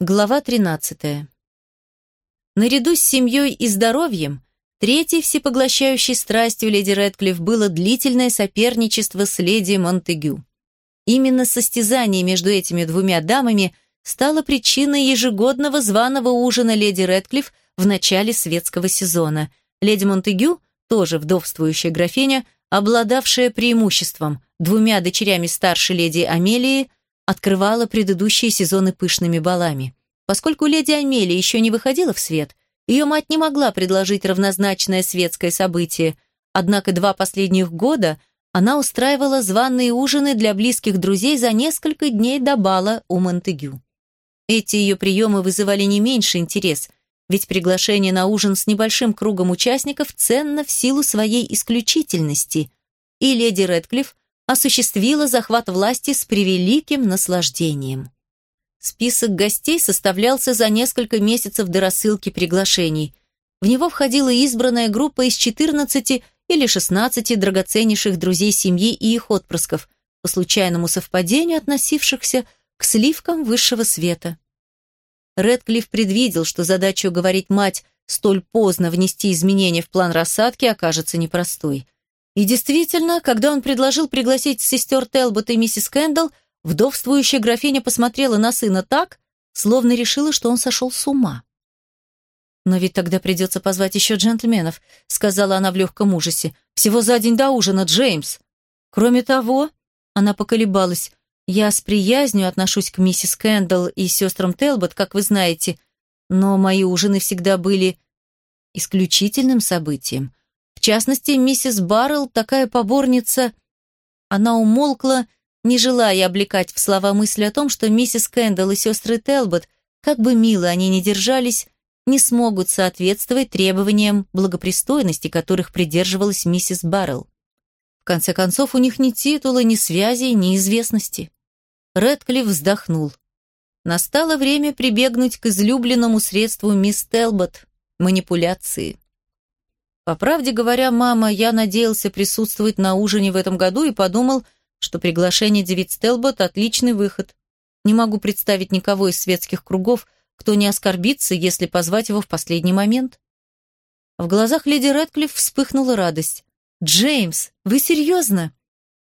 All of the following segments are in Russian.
Глава 13. Наряду с семьей и здоровьем, третьей всепоглощающей страстью леди Рэдклифф было длительное соперничество с леди Монтегю. Именно состязание между этими двумя дамами стало причиной ежегодного званого ужина леди Рэдклифф в начале светского сезона. Леди Монтегю, тоже вдовствующая графиня, обладавшая преимуществом, двумя дочерями старшей леди Амелии – открывала предыдущие сезоны пышными балами. Поскольку леди Амелия еще не выходила в свет, ее мать не могла предложить равнозначное светское событие, однако два последних года она устраивала званые ужины для близких друзей за несколько дней до бала у Монтегю. Эти ее приемы вызывали не меньший интерес, ведь приглашение на ужин с небольшим кругом участников ценно в силу своей исключительности, и леди Рэдклифф осуществила захват власти с превеликим наслаждением. Список гостей составлялся за несколько месяцев до рассылки приглашений. В него входила избранная группа из 14 или 16 драгоценнейших друзей семьи и их отпрысков, по случайному совпадению относившихся к сливкам высшего света. Редклифф предвидел, что задача уговорить мать столь поздно внести изменения в план рассадки окажется непростой – и действительно, когда он предложил пригласить сестер Телбот и миссис Кэндалл, вдовствующая графиня посмотрела на сына так, словно решила, что он сошел с ума. «Но ведь тогда придется позвать еще джентльменов», — сказала она в легком ужасе. «Всего за день до ужина, Джеймс». «Кроме того», — она поколебалась, «я с приязнью отношусь к миссис Кэндалл и сестрам Телбот, как вы знаете, но мои ужины всегда были исключительным событием. В частности, миссис Баррелл, такая поборница... Она умолкла, не желая облекать в слова мысли о том, что миссис Кэндалл и сестры Телбот, как бы мило они ни держались, не смогут соответствовать требованиям благопристойности, которых придерживалась миссис Баррелл. В конце концов, у них ни титула, ни связей, ни известности. Рэдклифф вздохнул. Настало время прибегнуть к излюбленному средству мисс Телбот – манипуляции. По правде говоря, мама, я надеялся присутствовать на ужине в этом году и подумал, что приглашение девиц Телбот – отличный выход. Не могу представить никого из светских кругов, кто не оскорбится, если позвать его в последний момент. В глазах леди Рэдклифф вспыхнула радость. «Джеймс, вы серьезно?»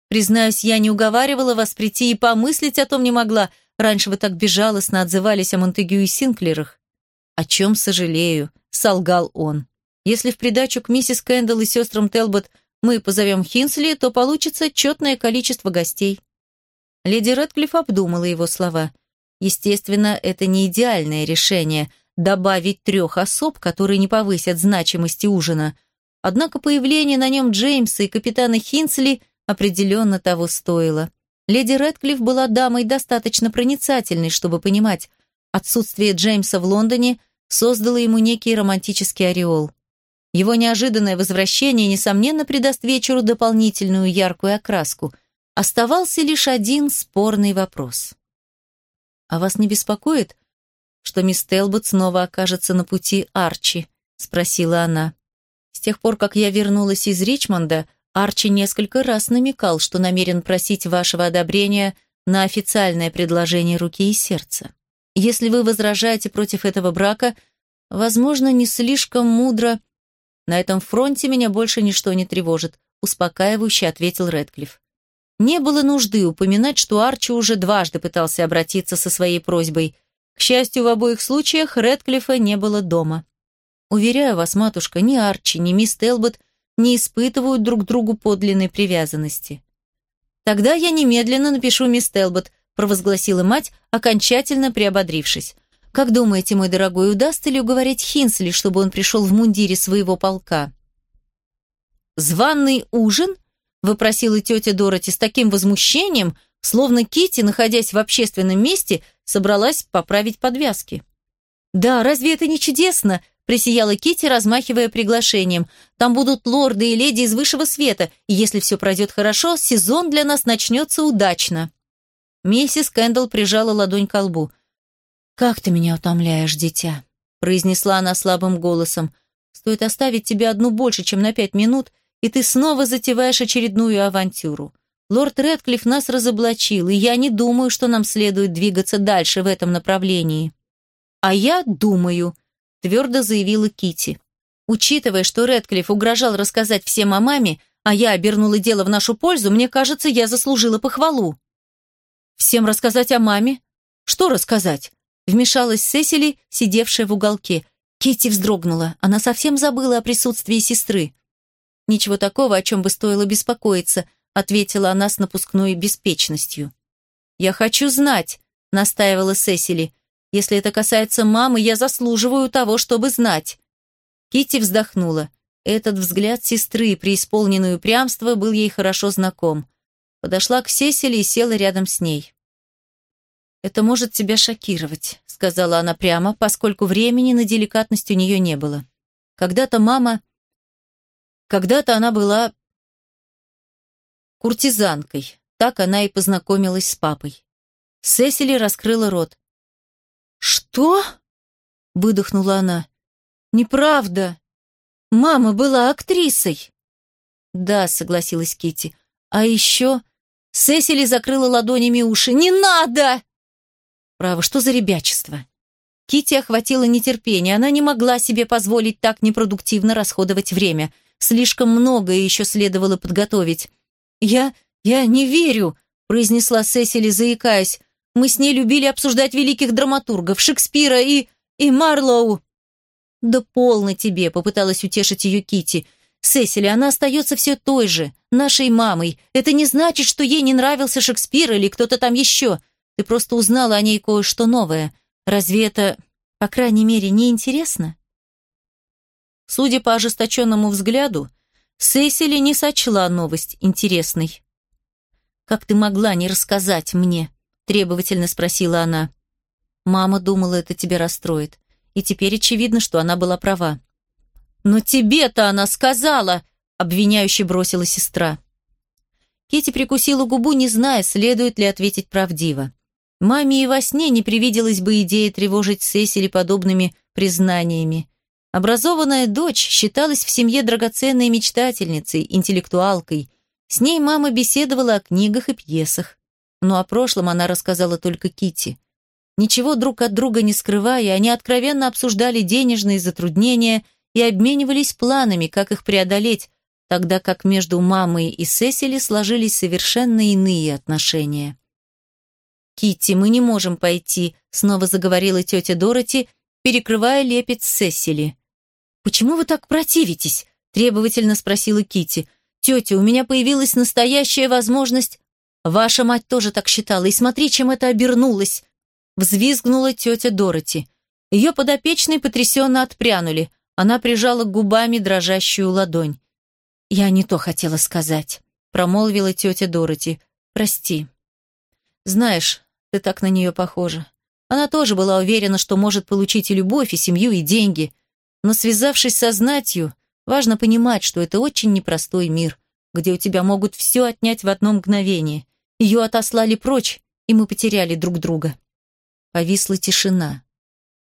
«Признаюсь, я не уговаривала вас прийти и помыслить о том не могла. Раньше вы так безжалостно отзывались о Монтегю и Синклерах». «О чем сожалею», — солгал он. Если в придачу к миссис Кэндалл и сестрам Телбот мы позовем Хинсли, то получится четное количество гостей». Леди Рэдклифф обдумала его слова. Естественно, это не идеальное решение – добавить трех особ, которые не повысят значимости ужина. Однако появление на нем Джеймса и капитана Хинсли определенно того стоило. Леди Рэдклифф была дамой достаточно проницательной, чтобы понимать, отсутствие Джеймса в Лондоне создало ему некий романтический ореол. Его неожиданное возвращение, несомненно, придаст вечеру дополнительную яркую окраску. Оставался лишь один спорный вопрос. «А вас не беспокоит, что мисс Телбот снова окажется на пути Арчи?» — спросила она. «С тех пор, как я вернулась из Ричмонда, Арчи несколько раз намекал, что намерен просить вашего одобрения на официальное предложение руки и сердца. Если вы возражаете против этого брака, возможно, не слишком мудро на этом фронте меня больше ничто не тревожит, успокаивающе ответил Рэдклифф. Не было нужды упоминать, что Арчи уже дважды пытался обратиться со своей просьбой. К счастью, в обоих случаях Рэдклиффа не было дома. Уверяю вас, матушка, ни Арчи, ни мисс Телбот не испытывают друг другу подлинной привязанности. Тогда я немедленно напишу мисс Телбот, провозгласила мать, окончательно приободрившись. Как думаете, мой дорогой, удастся ли уговорить Хинсли, чтобы он пришел в мундире своего полка? «Званный ужин?» — вопросила тетя Дороти с таким возмущением, словно Кити, находясь в общественном месте, собралась поправить подвязки. «Да, разве это не чудесно?» — присияла Кити, размахивая приглашением. «Там будут лорды и леди из высшего света, и если все пройдет хорошо, сезон для нас начнется удачно». Миссис Кэндалл прижала ладонь к лбу. «Как ты меня утомляешь, дитя», — произнесла она слабым голосом. «Стоит оставить тебе одну больше, чем на пять минут, и ты снова затеваешь очередную авантюру. Лорд Редклифф нас разоблачил, и я не думаю, что нам следует двигаться дальше в этом направлении». А я думаю, твердо заявила Кити. Учитывая, что Рэдклифф угрожал рассказать всем о маме, а я обернула дело в нашу пользу, мне кажется, я заслужила похвалу. Всем рассказать о маме? Что рассказать? Вмешалась Сесили, сидевшая в уголке. Кити вздрогнула. Она совсем забыла о присутствии сестры. «Ничего такого, о чем бы стоило беспокоиться», ответила она с напускной беспечностью. «Я хочу знать», настаивала Сесили. «Если это касается мамы, я заслуживаю того, чтобы знать». Кити вздохнула. Этот взгляд сестры, преисполненный упрямства, был ей хорошо знаком. Подошла к Сесили и села рядом с ней. «Это может тебя шокировать», — сказала она прямо, поскольку времени на деликатность у нее не было. Когда-то мама... Когда-то она была куртизанкой. Так она и познакомилась с папой. Сесили раскрыла рот. «Что?» — выдохнула она. «Неправда. Мама была актрисой». «Да», — согласилась Кити. «А еще...» Сесили закрыла ладонями уши. «Не надо!» Право, что за ребячество? Кити охватило нетерпение. Она не могла себе позволить так непродуктивно расходовать время. Слишком многое еще следовало подготовить. «Я... я не верю», — произнесла Сесили, заикаясь. «Мы с ней любили обсуждать великих драматургов, Шекспира и... и Марлоу». «Да полно тебе», — попыталась утешить ее Кити. «Сесили, она остается все той же, нашей мамой. Это не значит, что ей не нравился Шекспир или кто-то там еще. Ты просто узнала о ней кое-что новое. Разве это, по крайней мере, не интересно?» Судя по ожесточенному взгляду, Сесили не сочла новость интересной. «Как ты могла не рассказать мне?» – требовательно спросила она. «Мама думала, это тебя расстроит. И теперь очевидно, что она была права». «Но тебе-то она сказала!» – обвиняюще бросила сестра. Кити прикусила губу, не зная, следует ли ответить правдиво. Маме и во сне не привиделась бы идея тревожить Сесили подобными признаниями. Образованная дочь считалась в семье драгоценной мечтательницей, интеллектуалкой. С ней мама беседовала о книгах и пьесах. Но о прошлом она рассказала только Кити. Ничего друг от друга не скрывая, они откровенно обсуждали денежные затруднения и обменивались планами, как их преодолеть, тогда как между мамой и Сесили сложились совершенно иные отношения. «Китти, мы не можем пойти», — снова заговорила тетя Дороти, перекрывая лепет Сесили. «Почему вы так противитесь?» — требовательно спросила Китти. «Тетя, у меня появилась настоящая возможность...» «Ваша мать тоже так считала, и смотри, чем это обернулось!» Взвизгнула тетя Дороти. Ее подопечные потрясенно отпрянули. Она прижала губами дрожащую ладонь. «Я не то хотела сказать», — промолвила тетя Дороти. «Прости». «Знаешь, ты так на нее похожа. Она тоже была уверена, что может получить и любовь, и семью, и деньги. Но связавшись со знатью, важно понимать, что это очень непростой мир, где у тебя могут все отнять в одно мгновение. Ее отослали прочь, и мы потеряли друг друга. Повисла тишина.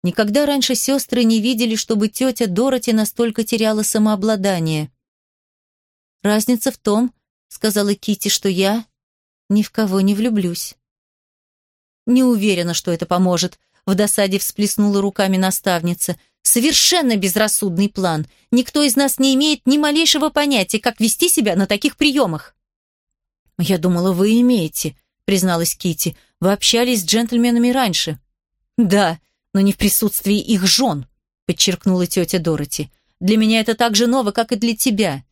Никогда раньше сестры не видели, чтобы тетя Дороти настолько теряла самообладание. «Разница в том, — сказала Кити, что я ни в кого не влюблюсь». Не уверена, что это поможет. В досаде всплеснула руками наставница. Совершенно безрассудный план. Никто из нас не имеет ни малейшего понятия, как вести себя на таких приемах. Я думала, вы имеете, призналась Кити. Вы общались с джентльменами раньше. Да, но не в присутствии их жен, подчеркнула тетя Дороти. Для меня это так же ново, как и для тебя.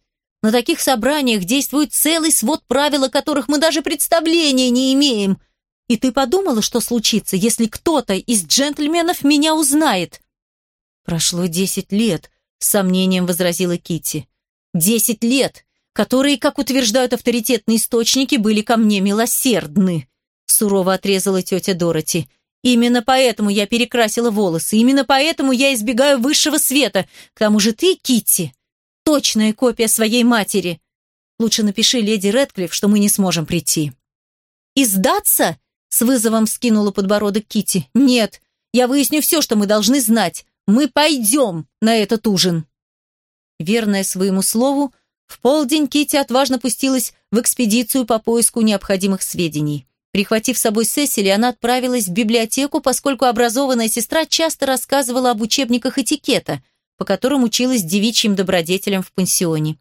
На таких собраниях действует целый свод правил, о которых мы даже представления не имеем. И ты подумала, что случится, если кто-то из джентльменов меня узнает?» «Прошло десять лет», — с сомнением возразила Кити. «Десять лет, которые, как утверждают авторитетные источники, были ко мне милосердны», — сурово отрезала тетя Дороти. «Именно поэтому я перекрасила волосы, именно поэтому я избегаю высшего света. К тому же ты, Кити, точная копия своей матери. Лучше напиши леди Рэдклифф, что мы не сможем прийти». «И сдаться?» С вызовом скинула подбородок Кити. Нет, я выясню все, что мы должны знать. Мы пойдем на этот ужин. Верная своему слову, в полдень Кити отважно пустилась в экспедицию по поиску необходимых сведений. Прихватив с собой Сесили, она отправилась в библиотеку, поскольку образованная сестра часто рассказывала об учебниках этикета, по которым училась девичьим добродетелям в пансионе.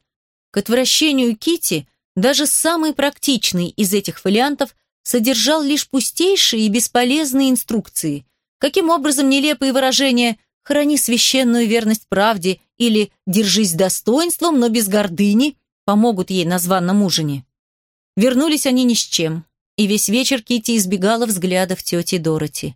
К отвращению Кити даже самый практичный из этих фолиантов содержал лишь пустейшие и бесполезные инструкции. Каким образом нелепые выражения «храни священную верность правде» или «держись достоинством, но без гордыни» помогут ей на званном ужине. Вернулись они ни с чем и весь вечер Кити избегала взглядов тети Дороти.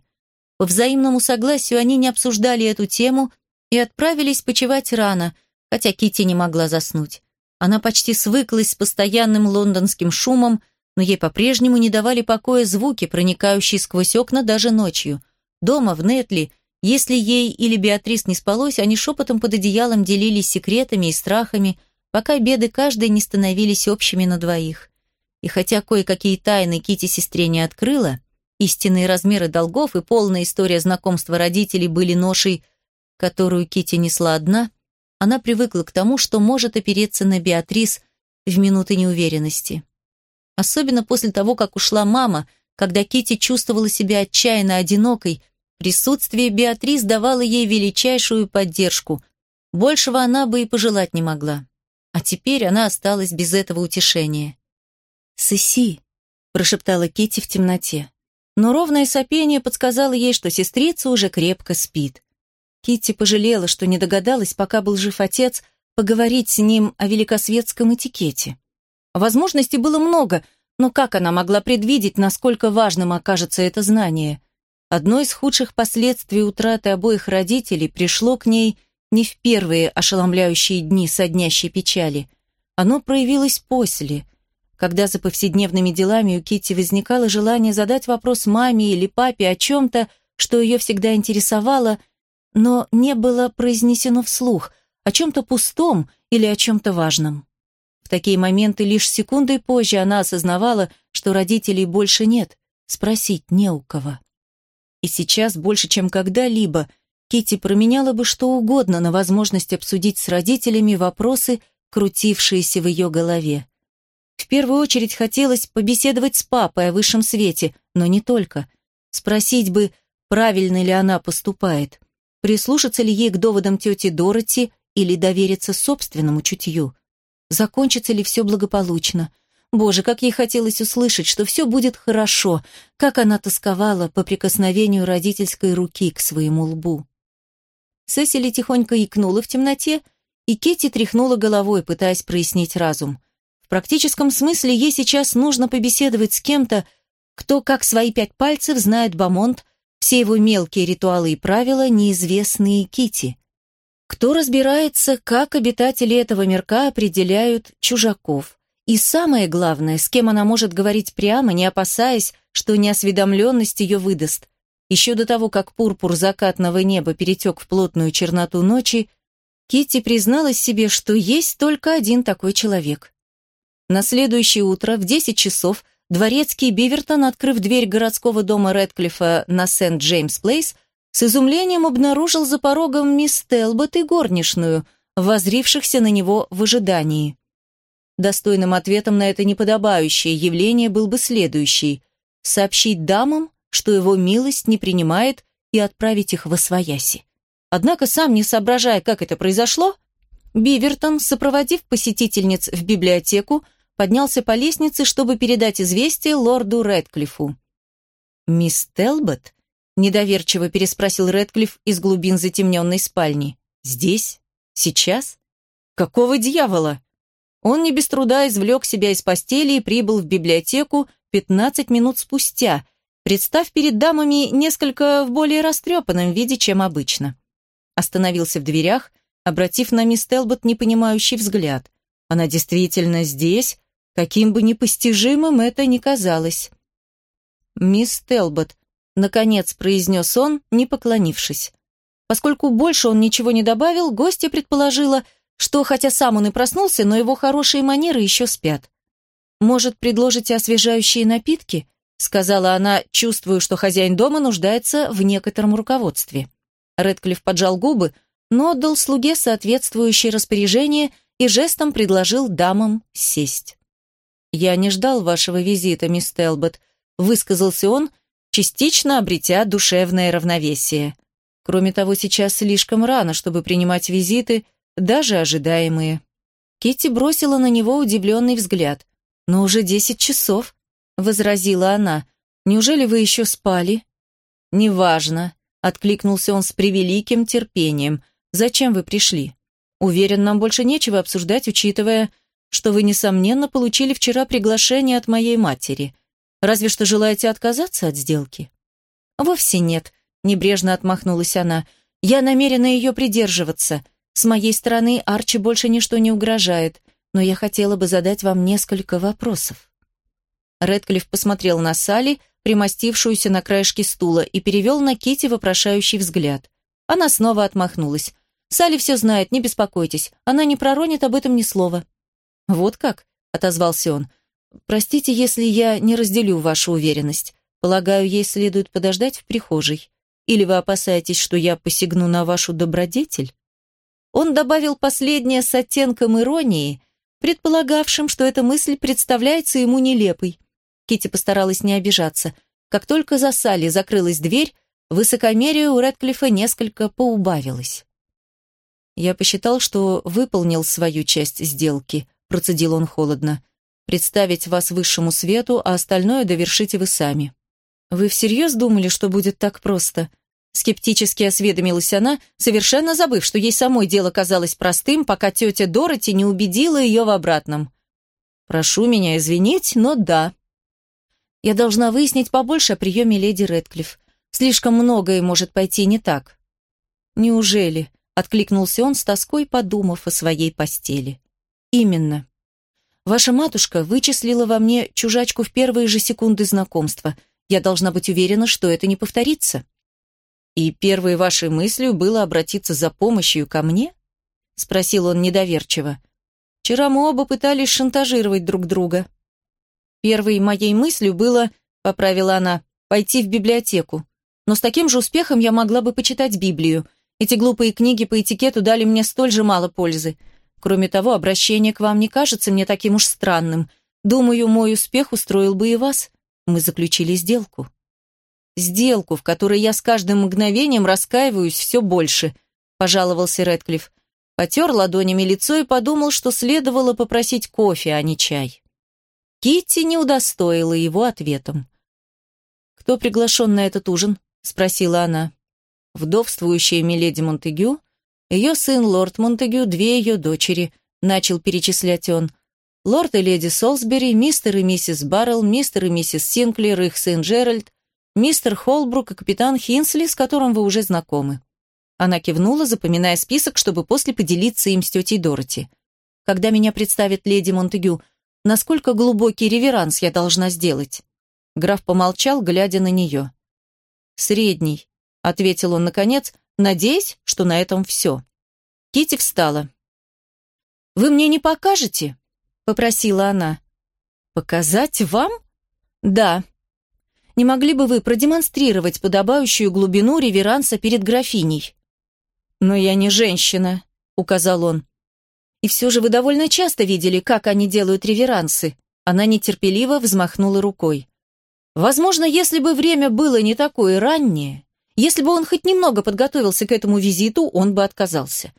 По взаимному согласию они не обсуждали эту тему и отправились почевать рано, хотя Кити не могла заснуть. Она почти свыклась с постоянным лондонским шумом, но ей по-прежнему не давали покоя звуки, проникающие сквозь окна даже ночью. Дома, в Нетли, если ей или Беатрис не спалось, они шепотом под одеялом делились секретами и страхами, пока беды каждой не становились общими на двоих. И хотя кое-какие тайны Кити сестре не открыла, истинные размеры долгов и полная история знакомства родителей были ношей, которую Кити несла одна, она привыкла к тому, что может опереться на Беатрис в минуты неуверенности. Особенно после того, как ушла мама, когда Кити чувствовала себя отчаянно одинокой, присутствие Беатрис давало ей величайшую поддержку. Большего она бы и пожелать не могла. А теперь она осталась без этого утешения. «Сыси», — прошептала Кити в темноте. Но ровное сопение подсказало ей, что сестрица уже крепко спит. Кити пожалела, что не догадалась, пока был жив отец, поговорить с ним о великосветском этикете. Возможностей было много, но как она могла предвидеть, насколько важным окажется это знание? Одно из худших последствий утраты обоих родителей пришло к ней не в первые ошеломляющие дни соднящей печали. Оно проявилось после, когда за повседневными делами у Кити возникало желание задать вопрос маме или папе о чем-то, что ее всегда интересовало, но не было произнесено вслух, о чем-то пустом или о чем-то важном. Такие моменты лишь секундой позже она осознавала, что родителей больше нет, спросить не у кого. И сейчас, больше чем когда-либо, Кити променяла бы что угодно на возможность обсудить с родителями вопросы, крутившиеся в ее голове. В первую очередь хотелось побеседовать с папой о высшем свете, но не только. Спросить бы, правильно ли она поступает, прислушаться ли ей к доводам тети Дороти или довериться собственному чутью. Закончится ли все благополучно? Боже, как ей хотелось услышать, что все будет хорошо, как она тосковала по прикосновению родительской руки к своему лбу. Сесили тихонько икнула в темноте, и Кетти тряхнула головой, пытаясь прояснить разум практическом смысле ей сейчас нужно побеседовать с кем-то, кто, как свои пять пальцев, знает Бамонт, все его мелкие ритуалы и правила, неизвестные Кити. Кто разбирается, как обитатели этого мирка определяют чужаков. И самое главное, с кем она может говорить прямо, не опасаясь, что неосведомленность ее выдаст. Еще до того, как пурпур закатного неба перетек в плотную черноту ночи, Кити призналась себе, что есть только один такой человек. На следующее утро в 10 часов дворецкий Бивертон, открыв дверь городского дома Рэдклиффа на Сент-Джеймс-Плейс, с изумлением обнаружил за порогом мисс Телбот и горничную, возрившихся на него в ожидании. Достойным ответом на это неподобающее явление был бы следующий – сообщить дамам, что его милость не принимает, и отправить их во свояси. Однако, сам не соображая, как это произошло, Бивертон, сопроводив посетительниц в библиотеку, поднялся по лестнице, чтобы передать известие лорду Рэдклиффу. «Мисс Телбот?» – недоверчиво переспросил Рэдклифф из глубин затемненной спальни. «Здесь? Сейчас? Какого дьявола?» Он не без труда извлек себя из постели и прибыл в библиотеку 15 минут спустя, представ перед дамами несколько в более растрепанном виде, чем обычно. Остановился в дверях, обратив на мисс Телбот непонимающий взгляд. Она действительно здесь, каким бы непостижимым это ни казалось. «Мисс Телбот», — наконец произнес он, не поклонившись. Поскольку больше он ничего не добавил, гостья предположила, что хотя сам он и проснулся, но его хорошие манеры еще спят. «Может, предложите освежающие напитки?» — сказала она, чувствуя, что хозяин дома нуждается в некотором руководстве. Редклифф поджал губы, но отдал слуге соответствующее распоряжение и жестом предложил дамам сесть. «Я не ждал вашего визита, мисс Телбот. высказался он, частично обретя душевное равновесие. Кроме того, сейчас слишком рано, чтобы принимать визиты, даже ожидаемые. Китти бросила на него удивленный взгляд. «Но уже десять часов», — возразила она. «Неужели вы еще спали?» «Неважно», — откликнулся он с превеликим терпением. «Зачем вы пришли? Уверен, нам больше нечего обсуждать, учитывая, что вы, несомненно, получили вчера приглашение от моей матери. Разве что желаете отказаться от сделки?» «Вовсе нет», — небрежно отмахнулась она. «Я намерена ее придерживаться. С моей стороны Арчи больше ничто не угрожает, но я хотела бы задать вам несколько вопросов». Редклифф посмотрел на Салли, примостившуюся на краешке стула, и перевел на Кити вопрошающий взгляд. Она снова отмахнулась. «Салли все знает, не беспокойтесь, она не проронит об этом ни слова». «Вот как?» — отозвался он. «Простите, если я не разделю вашу уверенность. Полагаю, ей следует подождать в прихожей. Или вы опасаетесь, что я посягну на вашу добродетель?» Он добавил последнее с оттенком иронии, предполагавшим, что эта мысль представляется ему нелепой. Кити постаралась не обижаться. Как только за Салли закрылась дверь, высокомерие у Рэдклиффа несколько поубавилось. «Я посчитал, что выполнил свою часть сделки», – процедил он холодно. «Представить вас высшему свету, а остальное довершите вы сами». «Вы всерьез думали, что будет так просто?» Скептически осведомилась она, совершенно забыв, что ей самой дело казалось простым, пока тетя Дороти не убедила ее в обратном. «Прошу меня извинить, но да», я должна выяснить побольше о приеме леди Рэдклифф. Слишком многое может пойти не так». «Неужели?» — откликнулся он с тоской, подумав о своей постели. «Именно. Ваша матушка вычислила во мне чужачку в первые же секунды знакомства. Я должна быть уверена, что это не повторится». «И первой вашей мыслью было обратиться за помощью ко мне?» — спросил он недоверчиво. «Вчера мы оба пытались шантажировать друг друга». Первой моей мыслью было, поправила она, пойти в библиотеку. Но с таким же успехом я могла бы почитать Библию. Эти глупые книги по этикету дали мне столь же мало пользы. Кроме того, обращение к вам не кажется мне таким уж странным. Думаю, мой успех устроил бы и вас. Мы заключили сделку. Сделку, в которой я с каждым мгновением раскаиваюсь все больше, пожаловался Рэдклифф. Потер ладонями лицо и подумал, что следовало попросить кофе, а не чай. Китти не удостоила его ответом. «Кто приглашен на этот ужин?» — спросила она. Вдовствующая миледи Монтегю, ее сын лорд Монтегю, две ее дочери, начал перечислять он. Лорд и леди Солсбери, мистер и миссис Баррелл, мистер и миссис Синклер, их сын Джеральд, мистер Холбрук и капитан Хинсли, с которым вы уже знакомы. Она кивнула, запоминая список, чтобы после поделиться им с тетей Дороти. Когда меня представит леди Монтегю, насколько глубокий реверанс я должна сделать?» Граф помолчал, глядя на нее. «Средний», — ответил он наконец, надеясь, что на этом все. Кити встала. «Вы мне не покажете?» — попросила она. «Показать вам?» «Да. Не могли бы вы продемонстрировать подобающую глубину реверанса перед графиней?» «Но я не женщина», — указал он. И все же вы довольно часто видели, как они делают реверансы. Она нетерпеливо взмахнула рукой. Возможно, если бы время было не такое раннее, если бы он хоть немного подготовился к этому визиту, он бы отказался.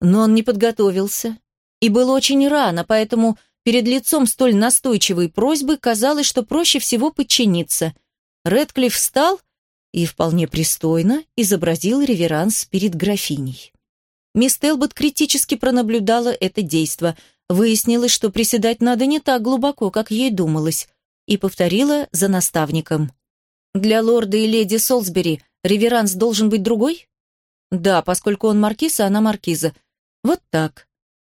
Но он не подготовился. И было очень рано, поэтому перед лицом столь настойчивой просьбы казалось, что проще всего подчиниться. Редклифф встал и вполне пристойно изобразил реверанс перед графиней. Мисс Телбот критически пронаблюдала это действо, выяснилось, что приседать надо не так глубоко, как ей думалось, и повторила за наставником. «Для лорда и леди Солсбери реверанс должен быть другой?» «Да, поскольку он маркиз, а она маркиза. Вот так».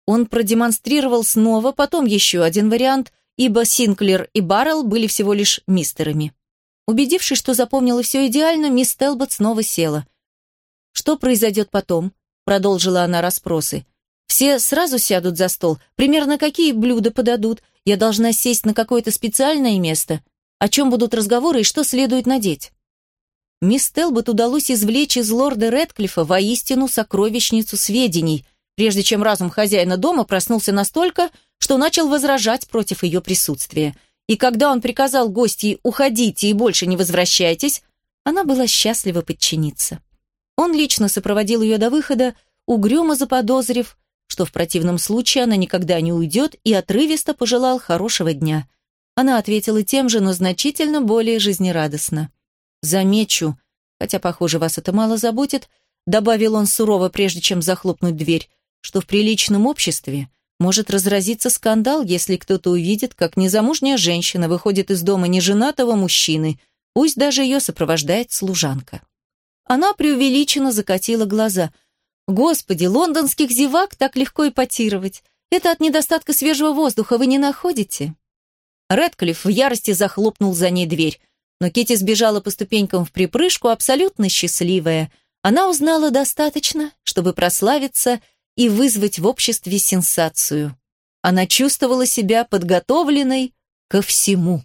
Он продемонстрировал снова, потом еще один вариант, ибо Синклер и Баррелл были всего лишь мистерами. Убедившись, что запомнила все идеально, мисс Телбот снова села. «Что произойдет потом?» продолжила она расспросы. «Все сразу сядут за стол? Примерно какие блюда подадут? Я должна сесть на какое-то специальное место? О чем будут разговоры и что следует надеть?» Мисс Телбот удалось извлечь из лорда Редклифа воистину сокровищницу сведений, прежде чем разум хозяина дома проснулся настолько, что начал возражать против ее присутствия. и когда он приказал гостье «уходите и больше не возвращайтесь», она была счастлива подчиниться. Он лично сопроводил ее до выхода, угрюмо заподозрив, что в противном случае она никогда не уйдет, и отрывисто пожелал хорошего дня. Она ответила тем же, но значительно более жизнерадостно. «Замечу, хотя, похоже, вас это мало заботит», добавил он сурово, прежде чем захлопнуть дверь, что в приличном обществе может разразиться скандал, если кто-то увидит, как незамужняя женщина выходит из дома неженатого мужчины, пусть даже ее сопровождает служанка. Она преувеличенно закатила глаза. «Господи, лондонских зевак так легко ипотировать. Это от недостатка свежего воздуха вы не находите?» Рэдклифф в ярости захлопнул за ней дверь, но Кити сбежала по ступенькам в припрыжку, абсолютно счастливая. Она узнала достаточно, чтобы прославиться и вызвать в обществе сенсацию. Она чувствовала себя подготовленной ко всему.